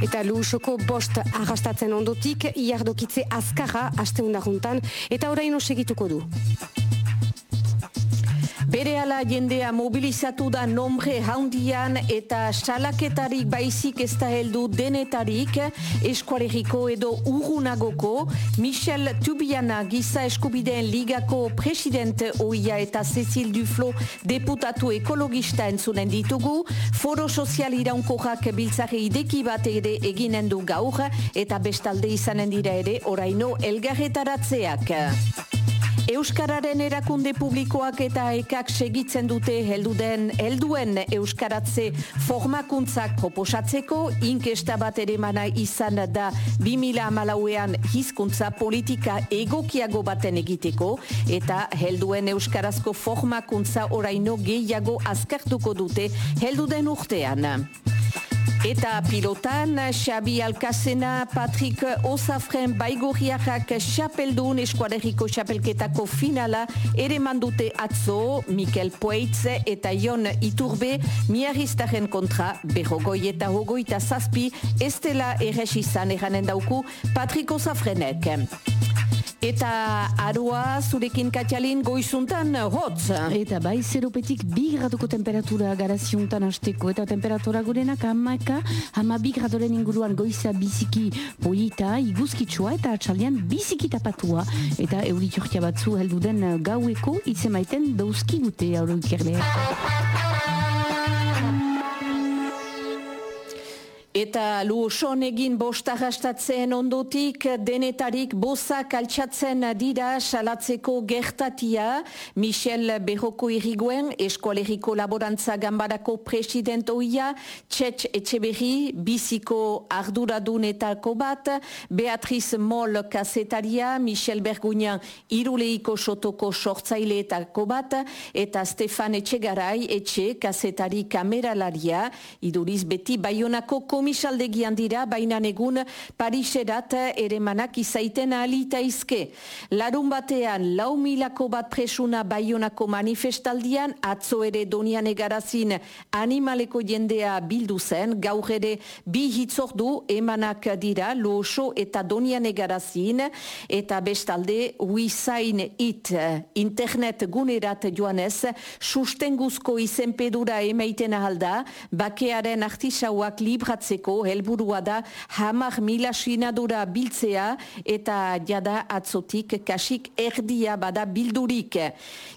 Eta Lusoko bost arrastatzen ondotik, iardokitze azkarra asteundaruntan, eta oraino segituko du. Bere ala jendea mobilizatu da nombre handian eta salaketarik baizik ez da heldu denetarik eskualeriko edo urunagoko Michel Tubiana giza eskubideen ligako presidente oia eta Cecil Duflo deputatu ekologista entzunen ditugu foro sozial iraunkorrak biltzare ideki bat ere eginen du gaur eta bestalde izanen dira ere oraino elgarretaratzeak. Euskararen erakunde publikoak eta ekak segitzen dute helduden helduen euskaratze formakuntzak proposatzeko inkesta bat ere izan da 2000 amalauean hizkuntza politika egokiago baten egiteko eta helduen euskarazko formakuntza oraino gehiago azkartuko dute helduden urtean. Eta pilotan, Xabi Alkazena, Patrick Osafren baigorriakak xapeldun eskuaderiko xapelketako finala ere mandute atzo, Mikel Poitz eta Jon Iturbe, miaristaren kontra, berrogoi eta hogoi eta zazpi, ez dela erresizan eranen dauku Patrick Osafrenek. Eta arua zurekin katialin goizuntan hotz. Eta bai zeropetik bi graduko temperatura garaziuntan hasteko eta temperatura gurenak hamaka hama bi gradoren inguruan goiza biziki polita, iguzkitsua eta atxalian biziki tapatua. Eta euriturkia batzu heldu den gaueko itzemaiten dauzki gute Eta luoson egin bostarrastatzen ondotik denetarik bozak altxatzen dira salatzeko gertatia. Michel Berroko iriguen eskualeriko laborantza gambarako presidentoia Txetx Etxeberri biziko arduradunetako bat Beatriz Moll kasetaria Michel Bergunian iruleiko sotoko sortzaileetako bat eta Stefan Etxegarai Etxe kasetari kameralaria. Iduriz beti baionako komisaldegian dira, baina egun Pariserat ere manak izaiten alita izke. Larun batean, lau milako bat presuna baionako manifestaldian, atzo ere donian egarazin animaleko jendea bildu zen, gaur ere bi hitzordu emanak dira, looso eta donian egarazin, eta bestalde, huizain it internet gunerat joanez, sustenguzko izenpedura emaiten ahalda, bakearen artisauak libratzen hartzeko helburua da hamar mila sinadura biltzea eta jada atzotik kasik erdia bada bildurik.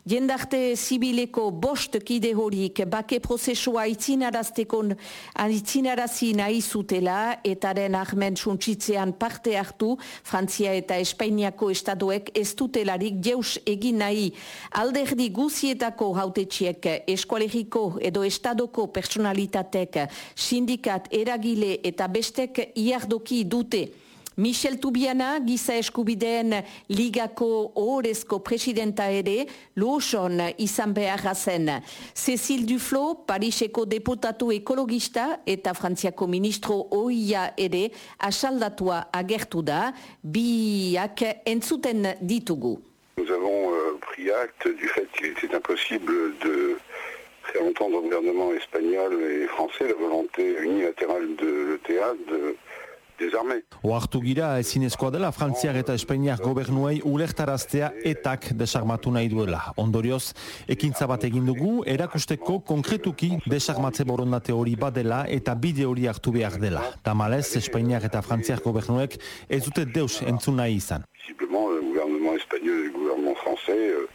Jendarte zibileko bost kide horik bake prozesua itzinaraztekon itzinarazi nahi zutela eta den ahmen suntsitzean parte hartu Frantzia eta Espainiako estadoek ez dutelarik jeus egin nahi alderdi guzietako hautetxiek eskualeriko edo estadoko personalitatek sindikat eragin eragile eta bestek iardoki dute. Michel Tubiana, giza eskubideen ligako ohorezko presidenta ere, looson izan beharra zen. Cecil Duflo, Pariseko deputatu ekologista eta Frantziako ministro oia ere, asaldatua agertu da, biak entzuten ditugu. Nous avons euh, pris acte du fait qu'il était impossible de faire entendre au gouvernement espagnol et français la volonté unilatérale de l'ETA de Oartu gira ezinezkoa dela Frantziak eta Espainiak gobernuei ulertaraztea etak desarmatu nahi duela. Ondorioz, ekintza bat egin dugu, erakusteko konkretuki desarmatze borondate hori badela eta bide hori hartu behar dela. Tamalez, Espainiak eta Frantziak gobernuek ez dute deus entzun nahi izan. Simplement, le gouvernement espagnol et le gouvernement français euh,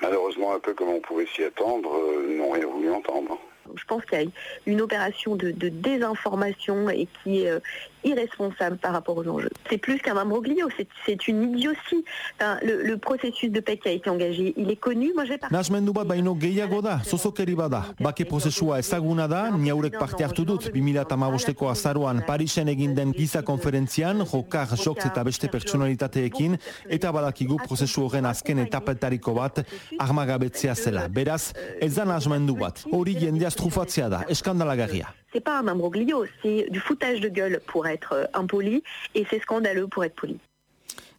malheureusement un peu comme on pouvait s'y attendre, euh, n'ont rien voulu entendre. Je pense qu'il y a une opération de, désinformation et qui est, euh, irresponsable par rapport aux enjeux. C'est plus qu'un imbroglio, c'est une idiotie. Enfin, le, le, processus de paix qui a été engagé, il est connu. Moi, vais partir... Nasmendu bat baino gehiago da, zozokeri bada. Bake prozesua ezaguna da, niaurek parte hartu dut, 2008ko azaruan Parisen egin den giza konferentzian, jokar, jokz eta beste pertsonalitateekin, eta badakigu prozesu horren azken etapetariko bat, armagabetzea zela. Beraz, ez da nasmendu bat. Hori jendeaz trufatzea da, eskandalagarria. C'est pas un imbroglio, c'est du foutage de gueule pour être euh, impoli et c'est scandaleux pour être poli.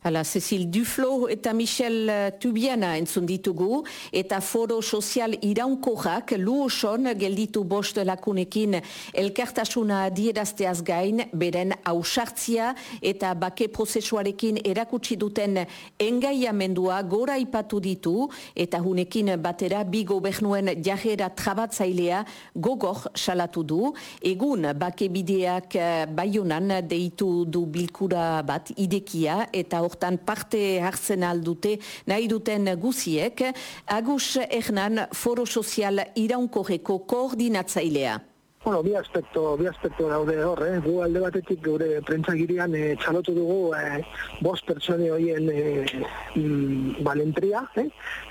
Hala, Cecil Duflo eta Michel eh, Tubiana entzun ditugu, eta foro sozial iraunkorrak luoson gelditu bost lakunekin elkartasuna dierazteaz gain, beren ausartzia eta bake prozesuarekin erakutsi duten engaiamendua gora ipatu ditu, eta hunekin batera bi gobernuen jajera trabatzailea gogor salatu du. Egun, bake bideak eh, baionan deitu du bilkura bat idekia, eta hortan parte hartzen aldute nahi duten guziek, Agus Ernan Foro Sozial Iraunkorreko koordinatzailea. Bueno, bi aspekto, bi aspekto daude hor, eh? gu alde batetik gure prentzagirian eh, txalotu dugu eh, bost pertsone horien eh, mm, balentria, eh?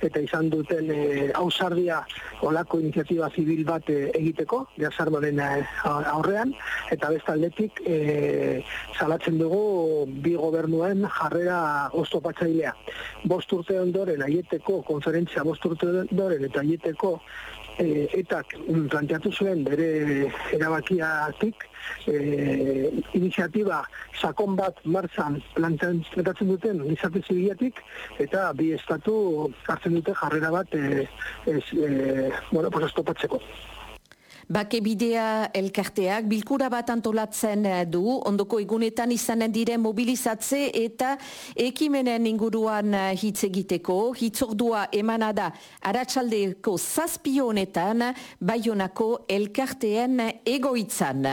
eta izan duten eh, ausardia olako iniziatiba zibil bat eh, egiteko, jazarmaren eh, aurrean, eta bestaldetik eh, salatzen dugu bi gobernuen jarrera oztopatzailea. Bost urte ondoren, aieteko konferentzia bost urte ondoren, eta aieteko e, etak planteatu zuen bere erabakiatik e, iniziatiba sakon bat martzan planteatzen duten gizarte zibilatik eta bi estatu hartzen dute jarrera bat e, ez, e, bueno, pues, estopatzeko. Bake bidea elkarteak bilkura bat antolatzen eh, du, ondoko egunetan izanen dire mobilizatze eta ekimenen inguruan eh, hitz egiteko, hitzordua emanada aratsaldeko zazpionetan, baionako elkarteen egoitzan.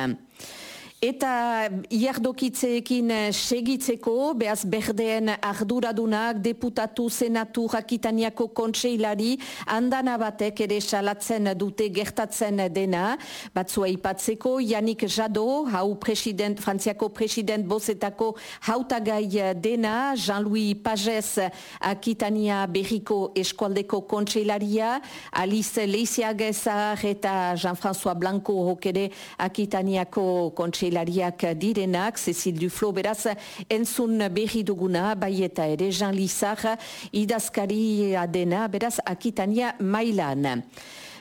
Eta iardokitzeekin eh, segitzeko, behaz berdeen arduradunak, deputatu senatu rakitaniako kontseilari, handana batek ere salatzen dute gertatzen dena, batzua ipatzeko, Janik Jado, hau president, frantziako president bozetako hautagai dena, Jean-Louis Pagez, akitania berriko eskualdeko kontseilaria, Alice Leisiagezar eta Jean-François Blanco hokere akitaniako kontseilari, hilariak direnak, Cecil Duflo beraz, entzun berri duguna, bai eta ere, Jean Lizar, idazkari adena, beraz, akitania mailan.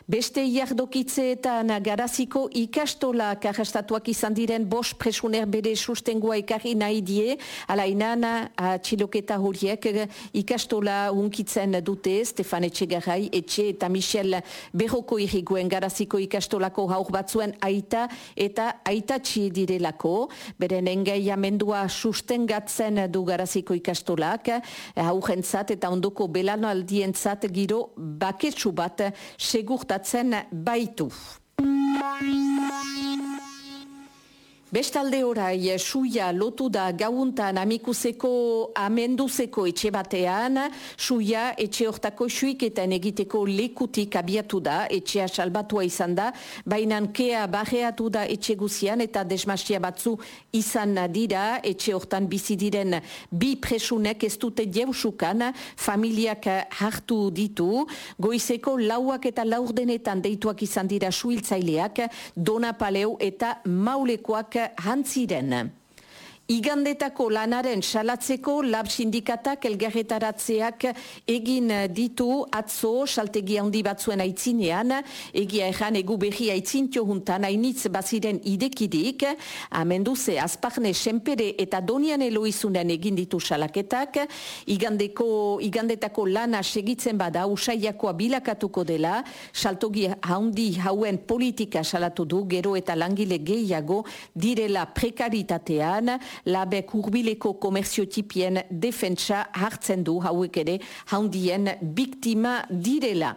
Beste jardokitzeetan garaziko ikastola karrastatuak izan diren bos presuner bere sustengua ekarri nahi die, alainan atxiloketa horiek ikastola unkitzen dute, Stefan Etxegarai, Etxe eta Michel Berroko irriguen garaziko ikastolako haur batzuen aita eta aitatxi direlako, beren engaiamendua sustengatzen du garaziko ikastolak, haurrentzat eta ondoko belanaldientzat giro baketsu bat segurta gertatzen baitu. Bestalde orai, suia lotu da gauntan amikuseko amenduzeko etxe batean, suia etxe hortako suiketan egiteko lekutik abiatu da, etxea salbatua izan da, bainan kea barreatu da etxe guzian eta desmastia batzu izan dira, etxe hortan bizi diren bi presunek ez dute jeusukan, familiak hartu ditu, goizeko lauak eta laurdenetan deituak izan dira suiltzaileak, dona paleu eta maulekoak haben Sie denn? Äh, Igandetako lanaren salatzeko lab sindikatak elgarretaratzeak egin ditu atzo saltegi handi batzuen aitzinean, egia erran egu behi aitzintio juntan hainitz baziren idekidik, amenduze azparne senpere eta donian eloizunen egin ditu salaketak, igandeko, igandetako lana segitzen bada usaiakoa bilakatuko dela, saltogi handi hauen politika salatu du, gero eta langile gehiago direla prekaritatean, labek urbileko komerziotipien defentsa hartzen du hauek ere haundien biktima direla.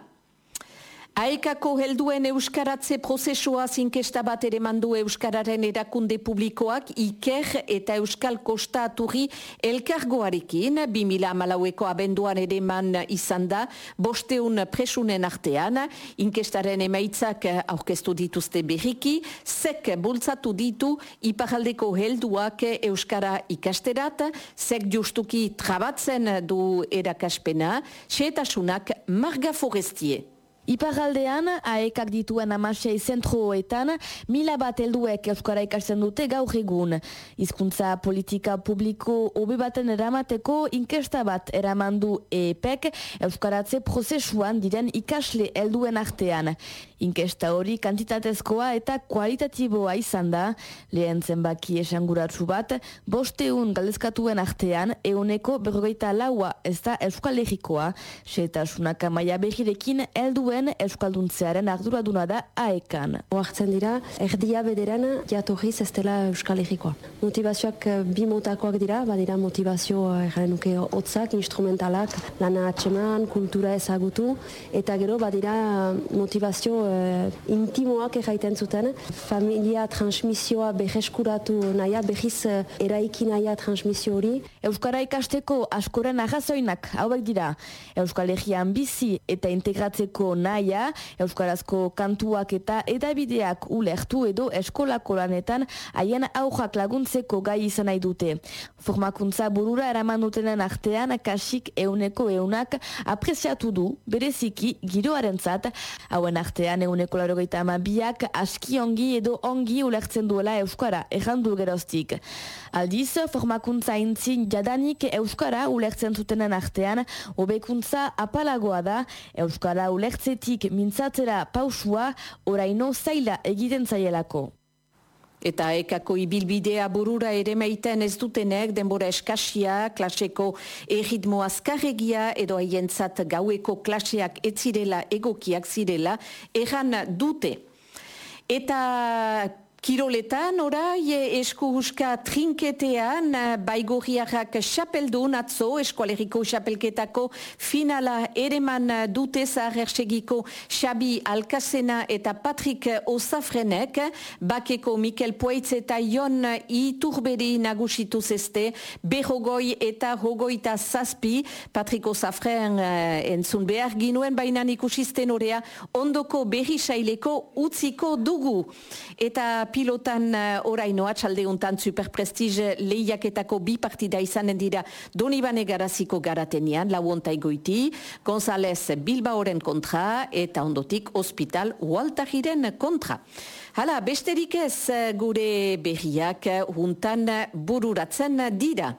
Aekako helduen euskaratze prozesua zinkesta bat ere mandu euskararen erakunde publikoak iker eta euskal kosta aturri elkargoarekin, 2000 malaueko abenduan ere man izan da, bosteun presunen artean, inkestaren emaitzak aurkeztu dituzte berriki, zek bultzatu ditu iparaldeko helduak euskara ikasterat, zek justuki trabatzen du erakaspena, xeetasunak marga forestie. Iparaldean, aekak dituen amasei zentroetan, mila bat helduek Euskara ikasten dute gaur egun. Hizkuntza politika publiko hobe baten eramateko inkesta bat eramandu EPEK Euskaratze prozesuan diren ikasle helduen artean. Inkesta hori kantitatezkoa eta kualitatiboa izan da, lehen zenbaki esanguratsu bat, bosteun galdezkatuen artean, euneko berrogeita laua ez da Euskal Herrikoa, setasunak amaia behirekin helduen Euskalduntzearen arduraduna da aekan. Oartzen dira, erdia bederan jatorriz ez dela Euskal Herrikoa. Motivazioak eh, bi motakoak dira, badira motivazio eh, hotzak, instrumentalak, lana atseman, kultura ezagutu, eta gero badira motivazio uh, intimoak erraiten zuten, familia transmisioa beheskuratu naia, behiz eraiki naia transmisio hori. Euskara ikasteko askoren agazoinak hauek dira. Euskal Herrian bizi eta integratzeko naia, Euskarazko kantuak eta edabideak ulertu edo eskolako lanetan haien aujak laguntzeko gai izan nahi dute. Formakuntza burura eraman dutenen artean kasik euneko eunak apreziatu du bereziki giroaren zat, hauen artean euneko larogeita amabiak aski ongi edo ongi ulertzen duela Euskara, errandu geroztik. Aldiz, formakuntza intzin jadanik Euskara ulertzen zutenen artean, hobekuntza apalagoa da, Euskara ulertzetik mintzatzera pausua, oraino zaila egiten zaielako. Eta ekako ibilbidea burura ere meiten ez dutenek denbora eskasia, klaseko erritmo azkarregia edo haientzat gaueko klaseak etzirela egokiak zirela, erran dute. Eta Kiroletan, orai, esku huska trinketean, baigorriarrak xapeldun atzo, eskualeriko xapelketako finala ereman dute zahersegiko Xabi Alkazena eta Patrik Osafrenek, bakeko Mikel Poitz eta Ion Iturberi nagusitu zeste, berrogoi eta rogoita zazpi, Patrik Osafren uh, entzun behar ginuen bainan ikusisten orea, ondoko berri saileko utziko dugu. Eta pilotan uh, oraino atxaldeuntan superprestige lehiaketako bi partida izanen dira Donibane garaziko garatenian, lauontai goiti, González Bilbaoren kontra eta ondotik hospital Waltajiren kontra. Hala, besterik ez uh, gure berriak uh, juntan bururatzen dira.